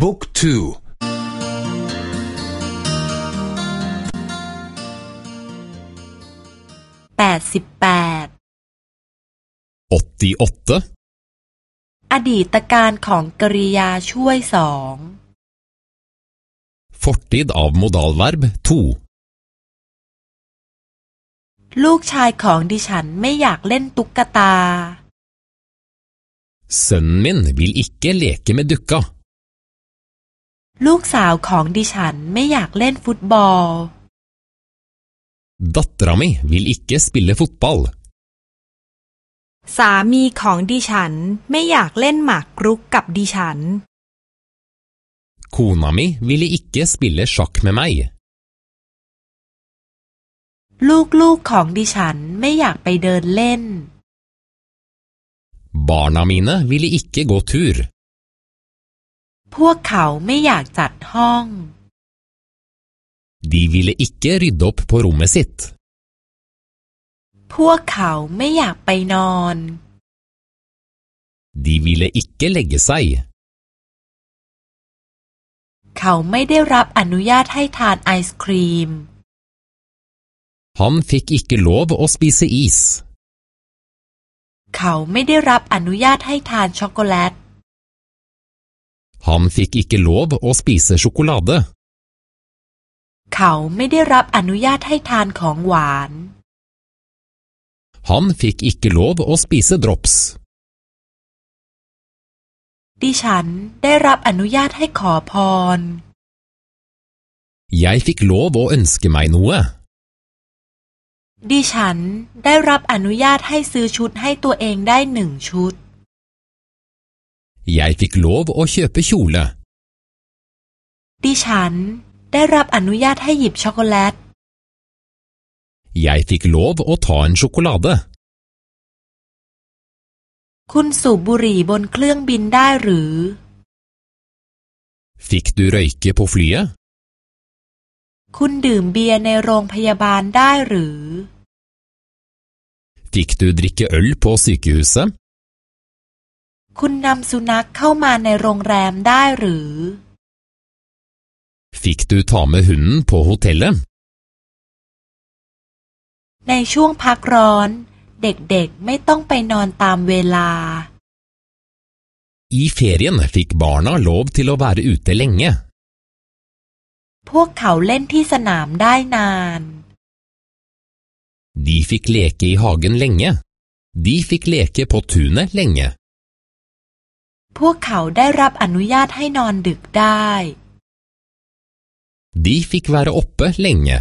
บุ๊กทูแปดสิบแปดอดีตการของกริยาช่วยสอง Fortid av modalverb 2ลูกชายของดิฉันไม่อยากเล่นตุ๊กตา Sønnen min vil ikke leke med dukka. ลูกสาวของดิฉันไม่อยากเล่นฟุตบอล Dattera mi vil ikke spille fotball. สามีของดิฉันไม่อยากเล่นหมากรุกกับดิฉัน Kona mi ville ikke spille sjakk med meg. ลูกๆของดิฉันไม่อยากไปเดินเล่น Barna mine ville ikke gå tur. พวกเขาไม่อยากจัดห้อง De ville ikke rydde opp på rommet sitt. พวกเขาไม่อยากไปนอน De ville ikke legge seg. เขาไม่ได้รับอนุญาตให้ทานไอศครีม Han fikk ikke lov å spise is. เขาไม่ได้รับอนุญาตให้ทานช็อกโกแลต Han fikk ikke lov å spise sjokolade. เขาไม่ได้รับอนุญาตให้ทานของหวาน Han fikk ikke lov å spise drops. ดิฉันได้รับอนุญาตให้ขอพร Jeg fikk lov å ønske meg noe. ดิฉันได้รับอนุญาตให้ซื้อชุดให้ตัวเองได้หนึ่งชุด Jeg fikk lov å kjøpe kjole. ดิฉันได้รับอนุญาตให้หยิบช็อกโกแลต Jeg fikk lov å ta en sjokolade. คุณสูบบุหรี่บนเครื่องบินได้หรือ Fikk du røyke på flyet? คุณดื่มเบียร์ในโรงพยาบาลได้หรือ Fikk du drikke øl på sykehuset? คุณนำสุนัขเข้ามาในโรงแรมได้หรือ Fikk du ta med hunden på hotellet? ในช่วงพักร้อน เด็กๆไม่ต้องไปนอนตามเวลา I ferien fikk barna lov til å være ute lenge. พวกเขาเล่นที่สนามได้นาน De fikk leke i hagen lenge. De fikk leke på tunet lenge. พวกเขาได้รับอนุญาตให้นอนดึกได้ De fikk være oppe lenge.